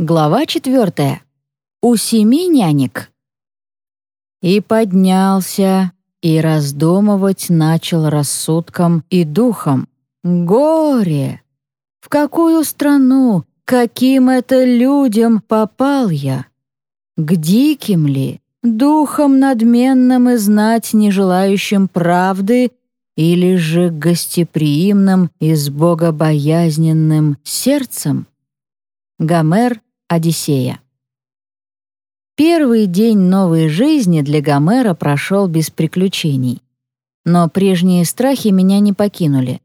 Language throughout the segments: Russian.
Глава четвертая. У семи нянек. И поднялся, и раздумывать начал рассудком и духом. Горе! В какую страну, каким это людям попал я? К диким ли, духом надменным и знать не желающим правды, или же гостеприимным и с богобоязненным сердцем? Гомер Одиссея. Первый день новой жизни для Гомера прошел без приключений. Но прежние страхи меня не покинули.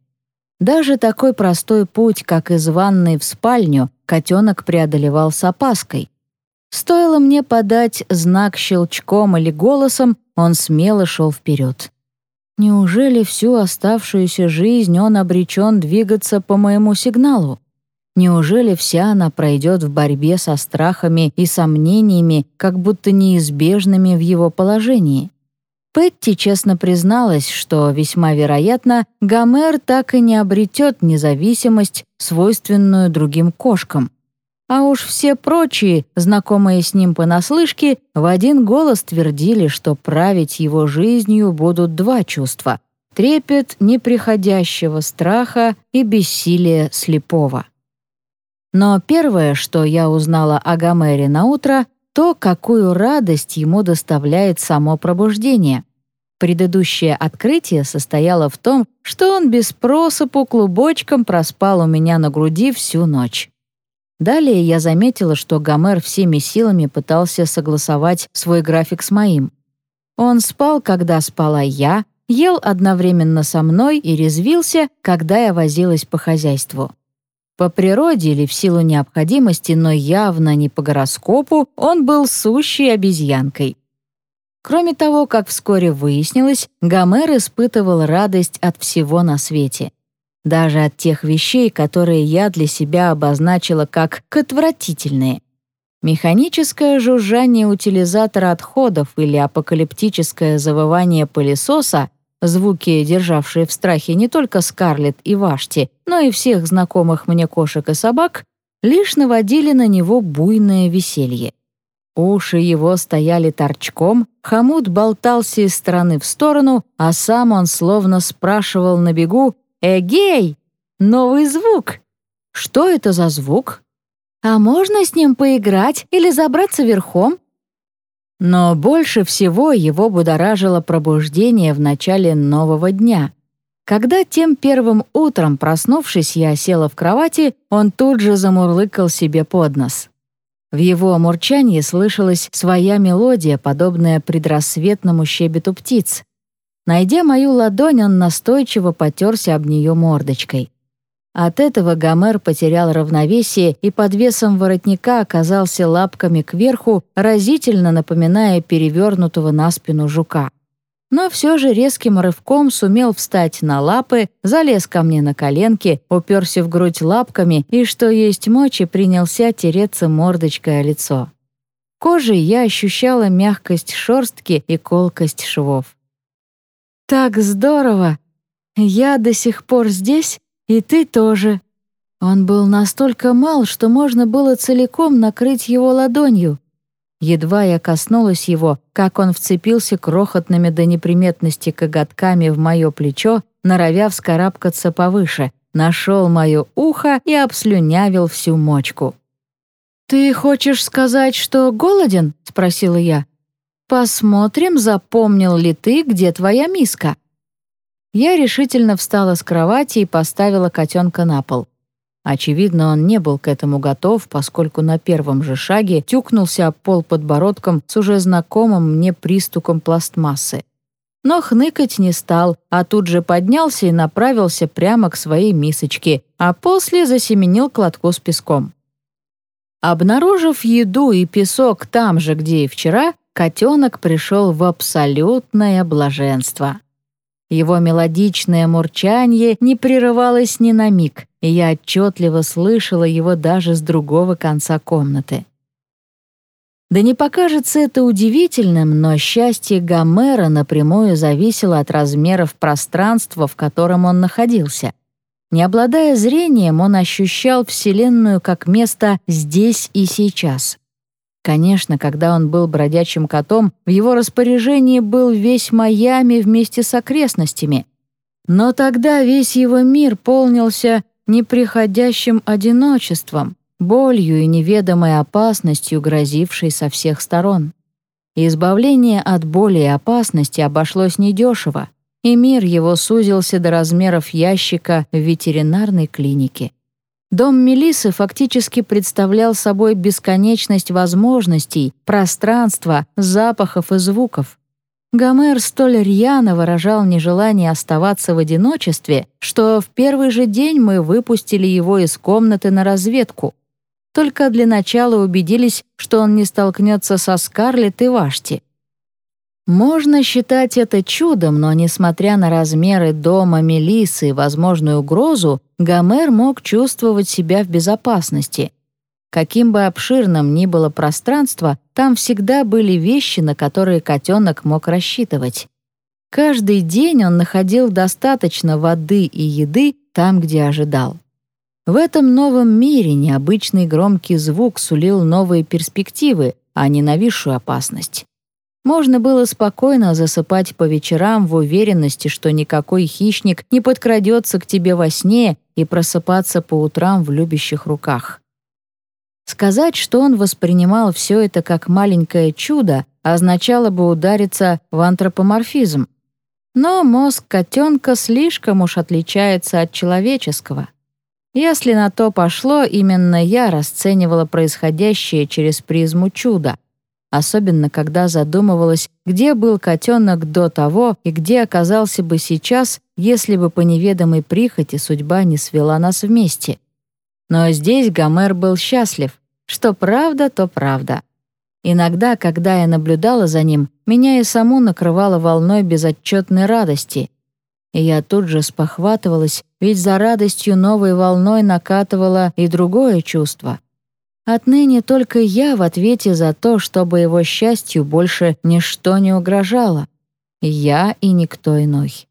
Даже такой простой путь, как из ванной в спальню, котенок преодолевал с опаской. Стоило мне подать знак щелчком или голосом, он смело шел вперед. Неужели всю оставшуюся жизнь он обречен двигаться по моему сигналу? Неужели вся она пройдет в борьбе со страхами и сомнениями, как будто неизбежными в его положении? Петти честно призналась, что, весьма вероятно, Гомер так и не обретет независимость, свойственную другим кошкам. А уж все прочие, знакомые с ним понаслышке, в один голос твердили, что править его жизнью будут два чувства — трепет неприходящего страха и бессилие слепого. Но первое, что я узнала о Гомере на утро, то, какую радость ему доставляет само пробуждение. Предыдущее открытие состояло в том, что он без просыпу клубочком проспал у меня на груди всю ночь. Далее я заметила, что Гомер всеми силами пытался согласовать свой график с моим. Он спал, когда спала я, ел одновременно со мной и резвился, когда я возилась по хозяйству. По природе или в силу необходимости, но явно не по гороскопу, он был сущей обезьянкой. Кроме того, как вскоре выяснилось, Гомер испытывал радость от всего на свете. Даже от тех вещей, которые я для себя обозначила как «отвратительные». Механическое жужжание утилизатора отходов или апокалиптическое завывание пылесоса Звуки, державшие в страхе не только Скарлетт и Вашти, но и всех знакомых мне кошек и собак, лишь наводили на него буйное веселье. Уши его стояли торчком, хомут болтался из стороны в сторону, а сам он словно спрашивал на бегу «Эгей! Новый звук! Что это за звук? А можно с ним поиграть или забраться верхом? Но больше всего его будоражило пробуждение в начале нового дня. Когда тем первым утром, проснувшись, я села в кровати, он тут же замурлыкал себе под нос. В его мурчании слышалась своя мелодия, подобная предрассветному щебету птиц. Найдя мою ладонь, он настойчиво потерся об нее мордочкой. От этого Гомер потерял равновесие и под весом воротника оказался лапками кверху, разительно напоминая перевернутого на спину жука. Но все же резким рывком сумел встать на лапы, залез ко мне на коленки, уперся в грудь лапками и, что есть мочи, принялся тереться мордочкой о лицо. Кожей я ощущала мягкость шерстки и колкость швов. «Так здорово! Я до сих пор здесь?» И ты тоже». Он был настолько мал, что можно было целиком накрыть его ладонью. Едва я коснулась его, как он вцепился крохотными до неприметности коготками в мое плечо, норовя вскарабкаться повыше, нашел мое ухо и обслюнявил всю мочку. «Ты хочешь сказать, что голоден?» — спросила я. «Посмотрим, запомнил ли ты, где твоя миска». Я решительно встала с кровати и поставила котенка на пол. Очевидно, он не был к этому готов, поскольку на первом же шаге тюкнулся об пол подбородком с уже знакомым мне пристуком пластмассы. Но хныкать не стал, а тут же поднялся и направился прямо к своей мисочке, а после засеменил к лотку с песком. Обнаружив еду и песок там же, где и вчера, котенок пришел в абсолютное блаженство. Его мелодичное мурчание не прерывалось ни на миг, и я отчетливо слышала его даже с другого конца комнаты. Да не покажется это удивительным, но счастье Гомера напрямую зависело от размеров пространства, в котором он находился. Не обладая зрением, он ощущал Вселенную как место здесь и сейчас. Конечно, когда он был бродячим котом, в его распоряжении был весь Майами вместе с окрестностями. Но тогда весь его мир полнился неприходящим одиночеством, болью и неведомой опасностью, грозившей со всех сторон. Избавление от боли и опасности обошлось недешево, и мир его сузился до размеров ящика в ветеринарной клинике. Дом Мелисы фактически представлял собой бесконечность возможностей, пространства, запахов и звуков. Гомер столь рьяно выражал нежелание оставаться в одиночестве, что в первый же день мы выпустили его из комнаты на разведку. Только для начала убедились, что он не столкнется со Скарлетт и Вашти. Можно считать это чудом, но, несмотря на размеры дома Мелисы и возможную угрозу, Гомер мог чувствовать себя в безопасности — Каким бы обширным ни было пространство, там всегда были вещи, на которые котенок мог рассчитывать. Каждый день он находил достаточно воды и еды там, где ожидал. В этом новом мире необычный громкий звук сулил новые перспективы, а не нависшую опасность. Можно было спокойно засыпать по вечерам в уверенности, что никакой хищник не подкрадется к тебе во сне и просыпаться по утрам в любящих руках. Сказать, что он воспринимал все это как маленькое чудо, означало бы удариться в антропоморфизм. Но мозг котенка слишком уж отличается от человеческого. Если на то пошло, именно я расценивала происходящее через призму чуда, особенно когда задумывалась, где был котенок до того и где оказался бы сейчас, если бы по неведомой прихоти судьба не свела нас вместе. Но здесь Гомер был счастлив. Что правда, то правда. Иногда, когда я наблюдала за ним, меня и саму накрывало волной безотчетной радости. И я тут же спохватывалась, ведь за радостью новой волной накатывало и другое чувство. Отныне только я в ответе за то, чтобы его счастью больше ничто не угрожало. Я и никто иной.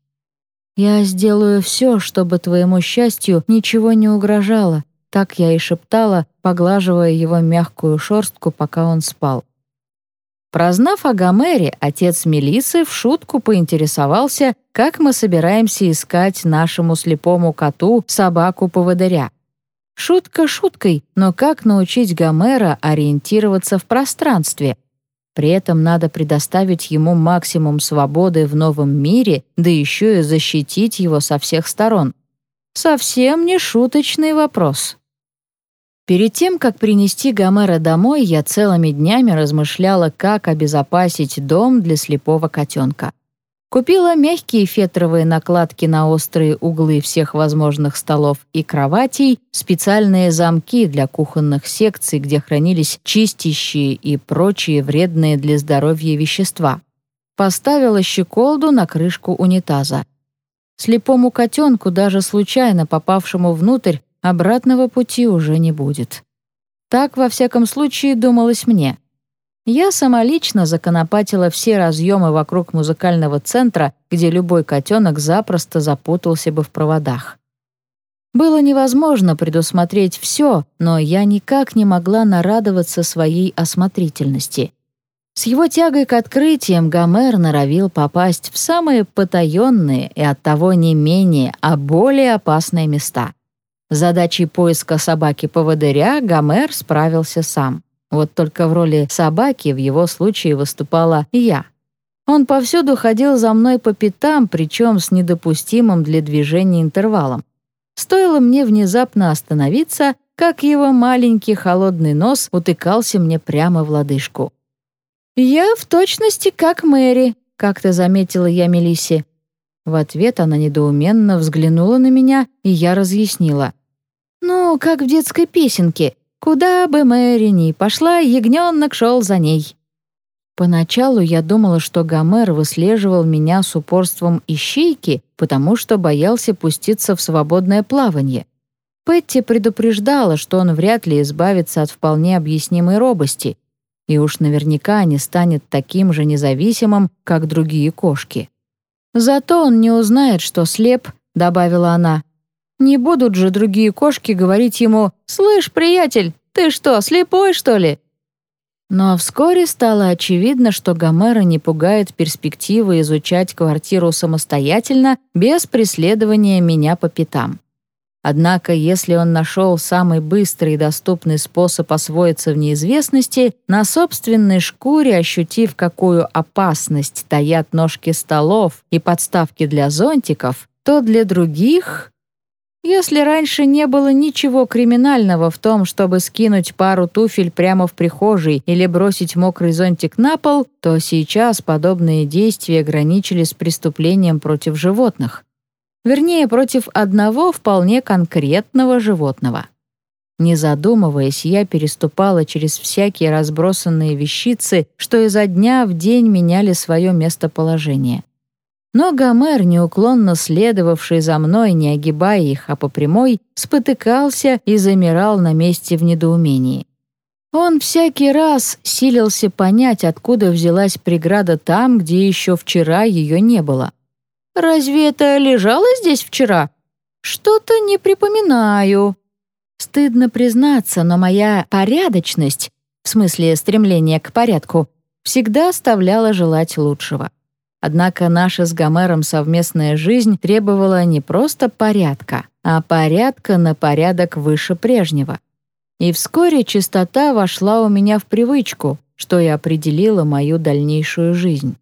Я сделаю все, чтобы твоему счастью ничего не угрожало, так я и шептала, поглаживая его мягкую шорстку, пока он спал. Прознав о Гомере, отец Мелисы в шутку поинтересовался, как мы собираемся искать нашему слепому коту собаку-поводыря. Шутка шуткой, но как научить Гомера ориентироваться в пространстве? При этом надо предоставить ему максимум свободы в новом мире, да еще и защитить его со всех сторон. Совсем не шуточный вопрос. Перед тем, как принести Гомера домой, я целыми днями размышляла, как обезопасить дом для слепого котенка. Купила мягкие фетровые накладки на острые углы всех возможных столов и кроватей, специальные замки для кухонных секций, где хранились чистящие и прочие вредные для здоровья вещества. Поставила щеколду на крышку унитаза. Слепому котенку, даже случайно попавшему внутрь, обратного пути уже не будет. Так, во всяком случае, думалось мне. Я самолично законопатила все разъемы вокруг музыкального центра, где любой котенок запросто запутался бы в проводах. Было невозможно предусмотреть все, но я никак не могла нарадоваться своей осмотрительности. С его тягой к открытиям Гомер норовил попасть в самые потаенные и оттого не менее, а более опасные места — задачей поиска собаки-поводыря Гомер справился сам. Вот только в роли собаки в его случае выступала я. Он повсюду ходил за мной по пятам, причем с недопустимым для движения интервалом. Стоило мне внезапно остановиться, как его маленький холодный нос утыкался мне прямо в лодыжку. «Я в точности как Мэри», — как-то заметила я Мелиссе. В ответ она недоуменно взглянула на меня, и я разъяснила. Ну, как в детской песенке. Куда бы Мэри ни пошла, ягненок шел за ней. Поначалу я думала, что Гомер выслеживал меня с упорством ищейки, потому что боялся пуститься в свободное плавание. Петти предупреждала, что он вряд ли избавится от вполне объяснимой робости, и уж наверняка не станет таким же независимым, как другие кошки. «Зато он не узнает, что слеп», — добавила она, Не будут же другие кошки говорить ему «Слышь, приятель, ты что, слепой, что ли?» Но вскоре стало очевидно, что Гомера не пугает перспектива изучать квартиру самостоятельно, без преследования меня по пятам. Однако, если он нашел самый быстрый и доступный способ освоиться в неизвестности, на собственной шкуре ощутив, какую опасность таят ножки столов и подставки для зонтиков, то для других если раньше не было ничего криминального в том, чтобы скинуть пару туфель прямо в прихожей или бросить мокрый зонтик на пол, то сейчас подобные действия ограничились с преступлением против животных. Вернее, против одного вполне конкретного животного. Не задумываясь, я переступала через всякие разбросанные вещицы, что изо дня в день меняли свое местоположение. Но Гомер, неуклонно следовавший за мной, не огибая их, а по прямой, спотыкался и замирал на месте в недоумении. Он всякий раз силился понять, откуда взялась преграда там, где еще вчера ее не было. «Разве это лежало здесь вчера? Что-то не припоминаю». Стыдно признаться, но моя порядочность, в смысле стремление к порядку, всегда оставляла желать лучшего. Однако наша с Гомером совместная жизнь требовала не просто порядка, а порядка на порядок выше прежнего. И вскоре чистота вошла у меня в привычку, что и определило мою дальнейшую жизнь.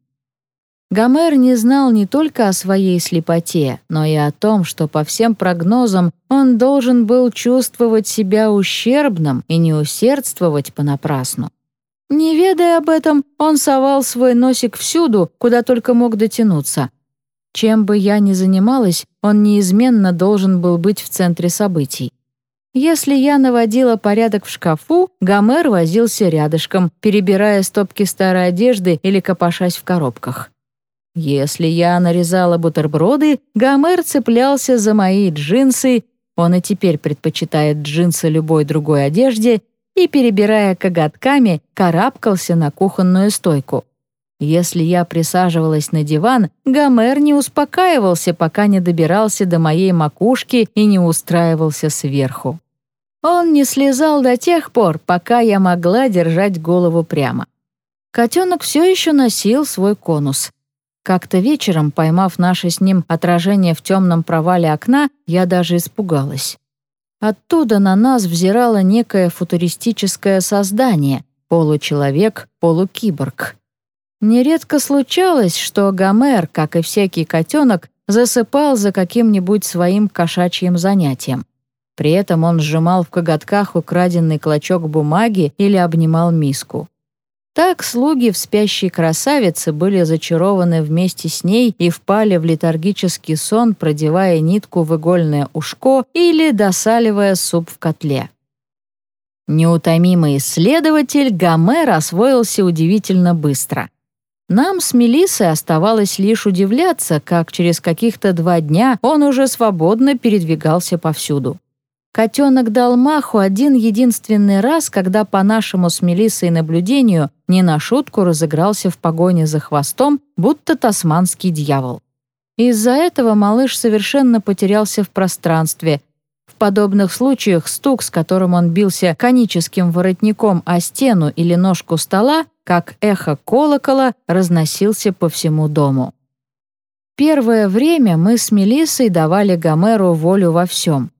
Гомер не знал не только о своей слепоте, но и о том, что по всем прогнозам он должен был чувствовать себя ущербным и не усердствовать понапрасну. Не ведая об этом, он совал свой носик всюду, куда только мог дотянуться. Чем бы я ни занималась, он неизменно должен был быть в центре событий. Если я наводила порядок в шкафу, Гомер возился рядышком, перебирая стопки старой одежды или копошась в коробках. Если я нарезала бутерброды, Гомер цеплялся за мои джинсы, он и теперь предпочитает джинсы любой другой одежде, и, перебирая коготками, карабкался на кухонную стойку. Если я присаживалась на диван, Гомер не успокаивался, пока не добирался до моей макушки и не устраивался сверху. Он не слезал до тех пор, пока я могла держать голову прямо. Котенок все еще носил свой конус. Как-то вечером, поймав наше с ним отражение в темном провале окна, я даже испугалась. Оттуда на нас взирало некое футуристическое создание, получеловек, полукиборг. Нередко случалось, что Гомер, как и всякий котенок, засыпал за каким-нибудь своим кошачьим занятием. При этом он сжимал в коготках украденный клочок бумаги или обнимал миску. Так слуги в спящей красавице были зачарованы вместе с ней и впали в летаргический сон, продевая нитку в игольное ушко или досаливая суп в котле. Неутомимый исследователь Гомер освоился удивительно быстро. Нам с Мелиссой оставалось лишь удивляться, как через каких-то два дня он уже свободно передвигался повсюду. Котенок дал маху один единственный раз, когда по нашему с Мелиссой наблюдению не на шутку разыгрался в погоне за хвостом, будто тасманский дьявол. Из-за этого малыш совершенно потерялся в пространстве. В подобных случаях стук, с которым он бился коническим воротником о стену или ножку стола, как эхо колокола, разносился по всему дому. Первое время мы с Мелиссой давали Гомеру волю во всем —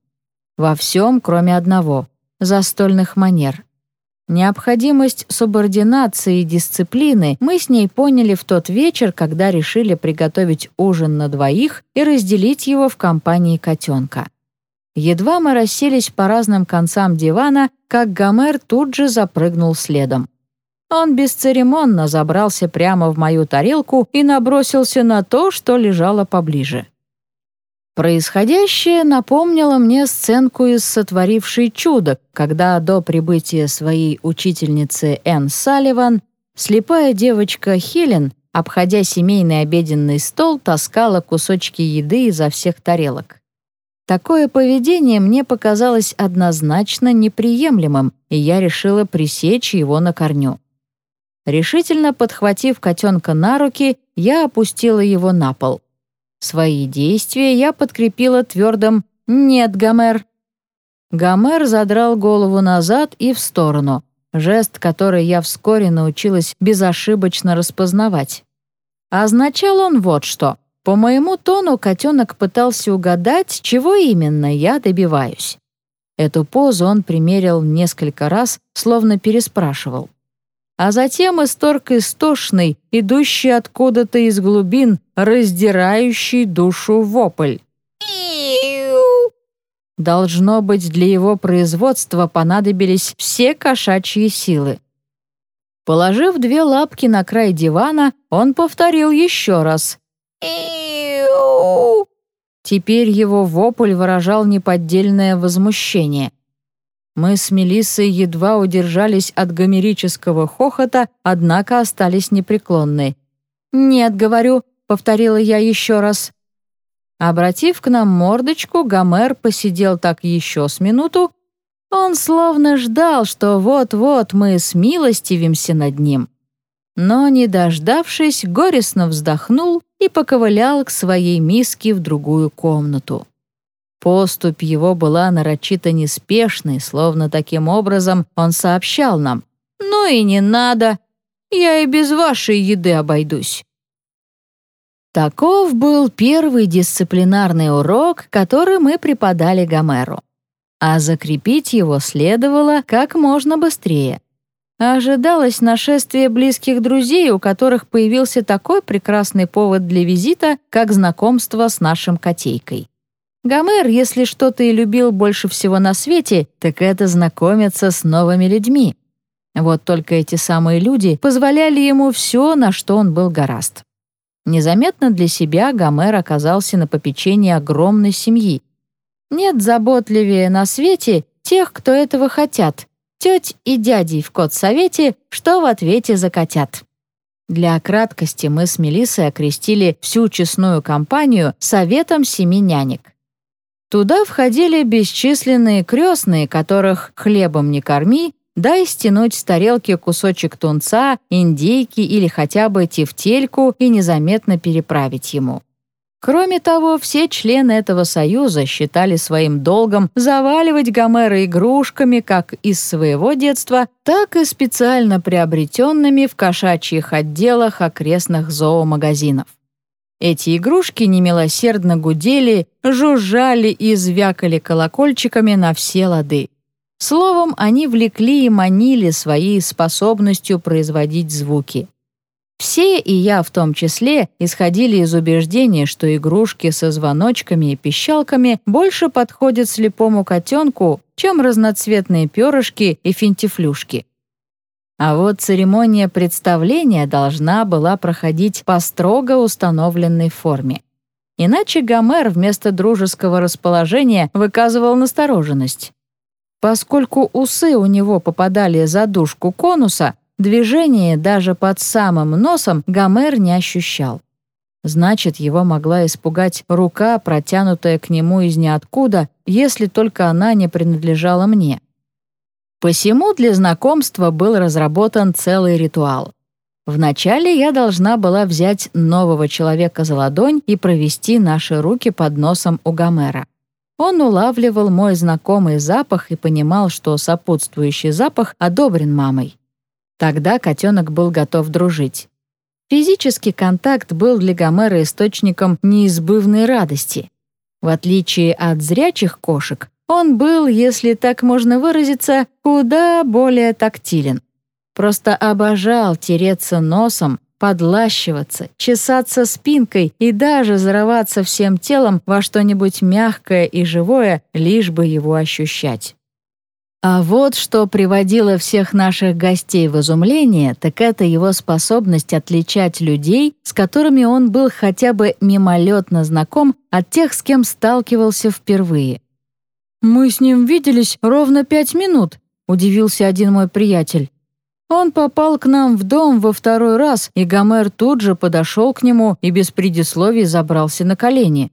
во всем, кроме одного — застольных манер. Необходимость субординации и дисциплины мы с ней поняли в тот вечер, когда решили приготовить ужин на двоих и разделить его в компании котенка. Едва мы расселись по разным концам дивана, как Гомер тут же запрыгнул следом. Он бесцеремонно забрался прямо в мою тарелку и набросился на то, что лежало поближе. Происходящее напомнило мне сценку из «Сотворившей чудо», когда до прибытия своей учительницы Энн Салливан слепая девочка Хелен, обходя семейный обеденный стол, таскала кусочки еды изо всех тарелок. Такое поведение мне показалось однозначно неприемлемым, и я решила пресечь его на корню. Решительно подхватив котенка на руки, я опустила его на пол — Свои действия я подкрепила твердым «Нет, Гомер». Гомер задрал голову назад и в сторону, жест, который я вскоре научилась безошибочно распознавать. Означал он вот что. По моему тону котенок пытался угадать, чего именно я добиваюсь. Эту позу он примерил несколько раз, словно переспрашивал. А затем исторг истошный, идущий откуда-то из глубин, раздирающий душу вопль. Должно быть, для его производства понадобились все кошачьи силы. Положив две лапки на край дивана, он повторил еще раз. Теперь его вопль выражал неподдельное возмущение. Мы с Мелиссой едва удержались от гомерического хохота, однако остались непреклонны. «Нет, говорю», — повторила я еще раз. Обратив к нам мордочку, Гомер посидел так еще с минуту. Он словно ждал, что вот-вот мы смилостивимся над ним. Но, не дождавшись, горестно вздохнул и поковылял к своей миске в другую комнату. Поступь его была нарочито неспешной, словно таким образом он сообщал нам. «Ну и не надо, я и без вашей еды обойдусь». Таков был первый дисциплинарный урок, который мы преподали Гомеру. А закрепить его следовало как можно быстрее. Ожидалось нашествие близких друзей, у которых появился такой прекрасный повод для визита, как знакомство с нашим котейкой. Гомер, если что-то и любил больше всего на свете, так это знакомиться с новыми людьми. Вот только эти самые люди позволяли ему все, на что он был гораст. Незаметно для себя Гомер оказался на попечении огромной семьи. Нет заботливее на свете тех, кто этого хотят, теть и дядей в кот-совете, что в ответе закатят. Для краткости мы с Мелиссой окрестили всю честную компанию советом семи нянек. Туда входили бесчисленные крестные, которых хлебом не корми, дай стянуть с тарелки кусочек тунца, индейки или хотя бы тефтельку и незаметно переправить ему. Кроме того, все члены этого союза считали своим долгом заваливать Гомера игрушками как из своего детства, так и специально приобретенными в кошачьих отделах окрестных зоомагазинов. Эти игрушки немилосердно гудели, жужжали и звякали колокольчиками на все лады. Словом, они влекли и манили своей способностью производить звуки. Все, и я в том числе, исходили из убеждения, что игрушки со звоночками и пищалками больше подходят слепому котенку, чем разноцветные перышки и финтифлюшки. А вот церемония представления должна была проходить по строго установленной форме. Иначе Гомер вместо дружеского расположения выказывал настороженность. Поскольку усы у него попадали за дужку конуса, движение даже под самым носом Гомер не ощущал. Значит, его могла испугать рука, протянутая к нему из ниоткуда, если только она не принадлежала мне. Посему для знакомства был разработан целый ритуал. Вначале я должна была взять нового человека за ладонь и провести наши руки под носом у Гомера. Он улавливал мой знакомый запах и понимал, что сопутствующий запах одобрен мамой. Тогда котенок был готов дружить. Физический контакт был для Гомера источником неизбывной радости. В отличие от зрячих кошек, он был, если так можно выразиться, куда более тактилен. Просто обожал тереться носом, подлащиваться, чесаться спинкой и даже зарываться всем телом во что-нибудь мягкое и живое, лишь бы его ощущать. А вот что приводило всех наших гостей в изумление, так это его способность отличать людей, с которыми он был хотя бы мимолетно знаком, от тех, с кем сталкивался впервые. «Мы с ним виделись ровно пять минут», — удивился один мой приятель. Он попал к нам в дом во второй раз, и Гомер тут же подошел к нему и без предисловий забрался на колени.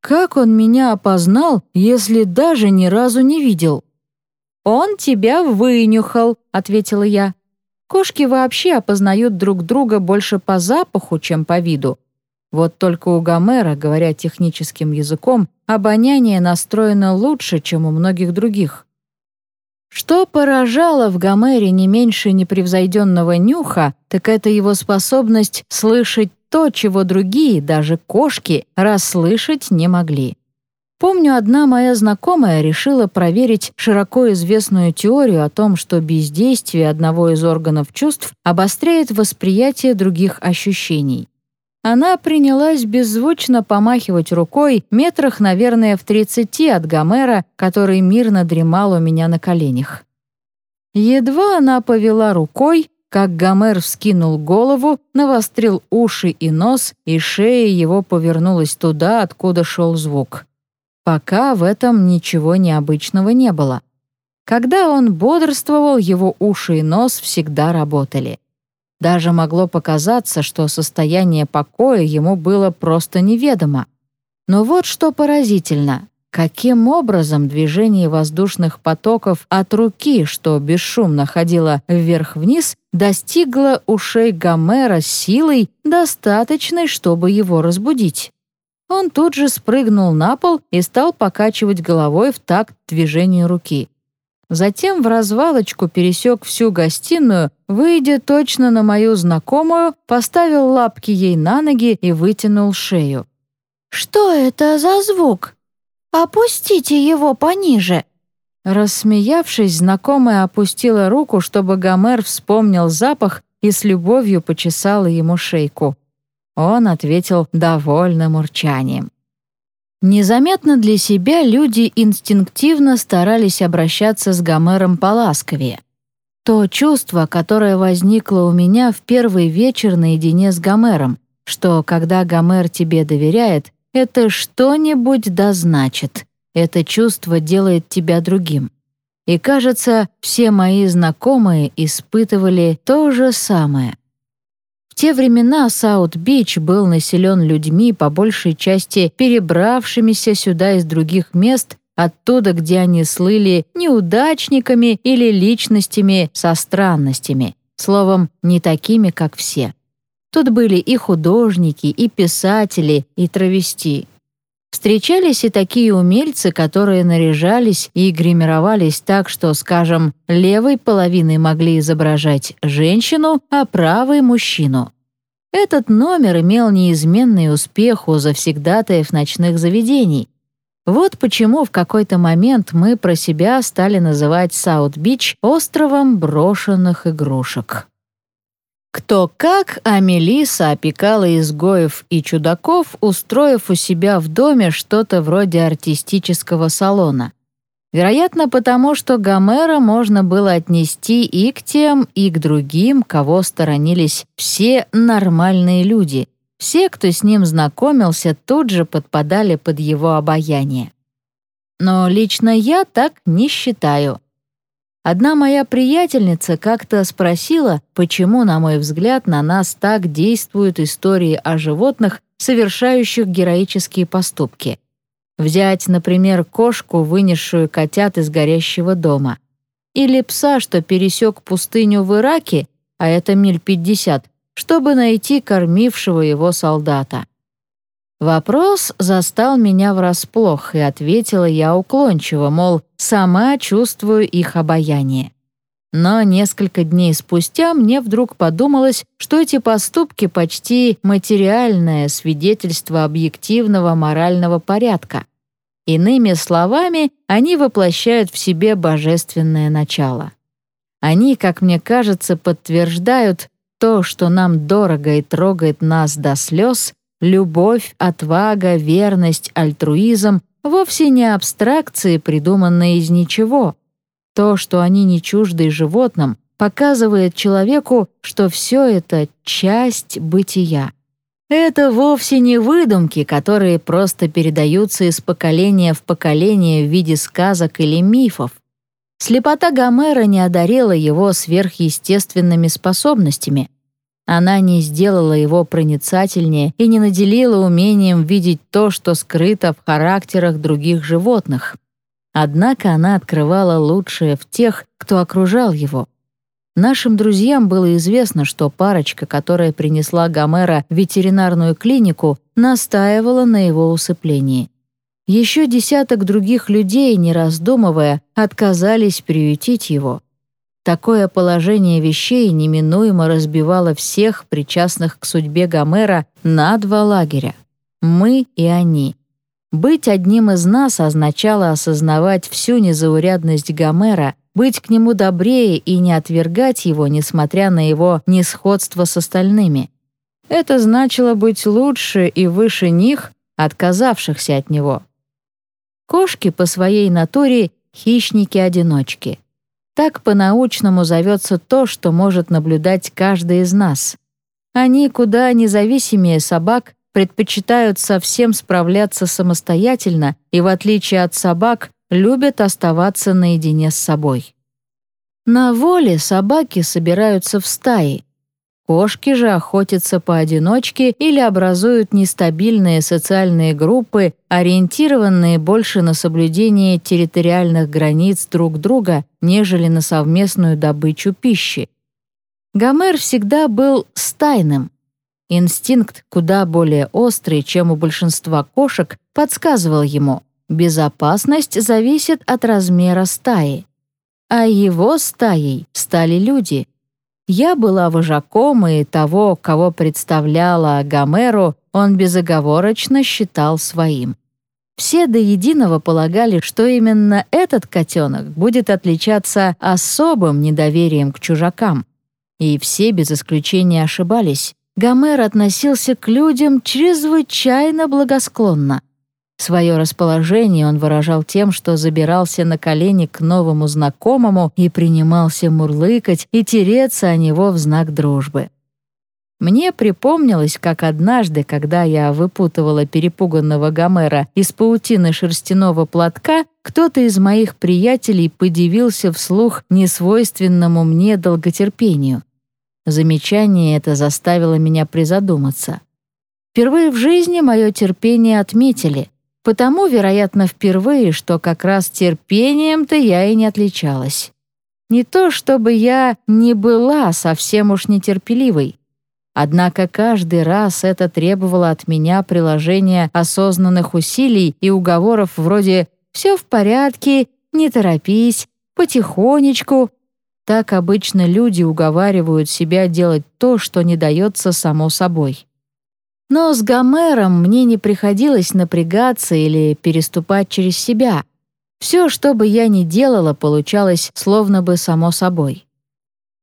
Как он меня опознал, если даже ни разу не видел? «Он тебя вынюхал», — ответила я. Кошки вообще опознают друг друга больше по запаху, чем по виду. Вот только у Гомера, говоря техническим языком, обоняние настроено лучше, чем у многих других. Что поражало в Гомере не меньше непревзойденного нюха, так это его способность слышать то, чего другие, даже кошки, расслышать не могли. Помню, одна моя знакомая решила проверить широко известную теорию о том, что бездействие одного из органов чувств обостряет восприятие других ощущений. Она принялась беззвучно помахивать рукой метрах, наверное, в тридцати от Гомера, который мирно дремал у меня на коленях. Едва она повела рукой, как Гомер вскинул голову, навострил уши и нос, и шея его повернулась туда, откуда шел звук. Пока в этом ничего необычного не было. Когда он бодрствовал, его уши и нос всегда работали. Даже могло показаться, что состояние покоя ему было просто неведомо. Но вот что поразительно. Каким образом движение воздушных потоков от руки, что бесшумно ходило вверх-вниз, достигло ушей Гомера силой, достаточной, чтобы его разбудить? Он тут же спрыгнул на пол и стал покачивать головой в такт движению руки. Затем в развалочку пересек всю гостиную, выйдя точно на мою знакомую, поставил лапки ей на ноги и вытянул шею. «Что это за звук? Опустите его пониже!» Рассмеявшись, знакомая опустила руку, чтобы Гомер вспомнил запах и с любовью почесала ему шейку. Он ответил довольным урчанием. Незаметно для себя люди инстинктивно старались обращаться с Гомером поласковее. То чувство, которое возникло у меня в первый вечер наедине с Гомером, что когда Гомер тебе доверяет, это что-нибудь дозначит. Это чувство делает тебя другим. И кажется, все мои знакомые испытывали то же самое те времена Саут-Бич был населен людьми, по большей части перебравшимися сюда из других мест, оттуда, где они слыли неудачниками или личностями со странностями, словом, не такими, как все. Тут были и художники, и писатели, и травести. Встречались и такие умельцы, которые наряжались и гримировались так, что, скажем, левой половиной могли изображать женщину, а правой — мужчину. Этот номер имел неизменный успех у завсегдатаев ночных заведений. Вот почему в какой-то момент мы про себя стали называть Саут-Бич островом брошенных игрушек. Кто как, а Мелиса опекала изгоев и чудаков, устроив у себя в доме что-то вроде артистического салона. Вероятно, потому что Гомера можно было отнести и к тем, и к другим, кого сторонились все нормальные люди. Все, кто с ним знакомился, тут же подпадали под его обаяние. Но лично я так не считаю. Одна моя приятельница как-то спросила, почему, на мой взгляд, на нас так действуют истории о животных, совершающих героические поступки. Взять, например, кошку, вынесшую котят из горящего дома. Или пса, что пересек пустыню в Ираке, а это миль пятьдесят, чтобы найти кормившего его солдата. Вопрос застал меня врасплох, и ответила я уклончиво, мол, сама чувствую их обаяние. Но несколько дней спустя мне вдруг подумалось, что эти поступки почти материальное свидетельство объективного морального порядка. Иными словами, они воплощают в себе божественное начало. Они, как мне кажется, подтверждают то, что нам дорого и трогает нас до слез, Любовь, отвага, верность, альтруизм — вовсе не абстракции, придуманные из ничего. То, что они не чужды животным, показывает человеку, что все это — часть бытия. Это вовсе не выдумки, которые просто передаются из поколения в поколение в виде сказок или мифов. Слепота Гомера не одарила его сверхъестественными способностями — она не сделала его проницательнее и не наделила умением видеть то, что скрыто в характерах других животных. Однако она открывала лучшее в тех, кто окружал его. Нашим друзьям было известно, что парочка, которая принесла Гомера в ветеринарную клинику, настаивала на его усыплении. Еще десяток других людей, не раздумывая, отказались приютить его. Такое положение вещей неминуемо разбивало всех причастных к судьбе Гомера на два лагеря — мы и они. Быть одним из нас означало осознавать всю незаурядность Гомера, быть к нему добрее и не отвергать его, несмотря на его несходство с остальными. Это значило быть лучше и выше них, отказавшихся от него. Кошки по своей натуре — хищники-одиночки. Так по-научному зовется то, что может наблюдать каждый из нас. Они куда независимее собак предпочитают совсем справляться самостоятельно и, в отличие от собак, любят оставаться наедине с собой. На воле собаки собираются в стаи, Кошки же охотятся поодиночке или образуют нестабильные социальные группы, ориентированные больше на соблюдение территориальных границ друг друга, нежели на совместную добычу пищи. Гомер всегда был стайным. Инстинкт, куда более острый, чем у большинства кошек, подсказывал ему, безопасность зависит от размера стаи. А его стаей стали люди — я была вожаком, и того, кого представляла Гомеру, он безоговорочно считал своим. Все до единого полагали, что именно этот котенок будет отличаться особым недоверием к чужакам. И все без исключения ошибались. Гомер относился к людям чрезвычайно благосклонно. Свое расположение он выражал тем, что забирался на колени к новому знакомому и принимался мурлыкать и тереться о него в знак дружбы. Мне припомнилось, как однажды, когда я выпутывала перепуганного Гомера из паутины шерстяного платка, кто-то из моих приятелей подивился вслух несвойственному мне долготерпению. Замечание это заставило меня призадуматься. Впервые в жизни мое терпение отметили — Потому, вероятно, впервые, что как раз терпением-то я и не отличалась. Не то чтобы я не была совсем уж нетерпеливой. Однако каждый раз это требовало от меня приложения осознанных усилий и уговоров вроде «все в порядке», «не торопись», «потихонечку». Так обычно люди уговаривают себя делать то, что не дается само собой. Но с Гомером мне не приходилось напрягаться или переступать через себя. Все, что бы я ни делала, получалось словно бы само собой.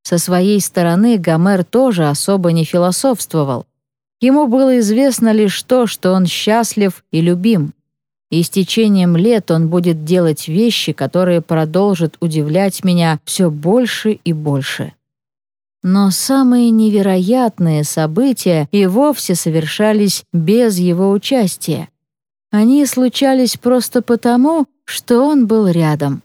Со своей стороны Гомер тоже особо не философствовал. Ему было известно лишь то, что он счастлив и любим. И с течением лет он будет делать вещи, которые продолжат удивлять меня все больше и больше. Но самые невероятные события и вовсе совершались без его участия. Они случались просто потому, что он был рядом —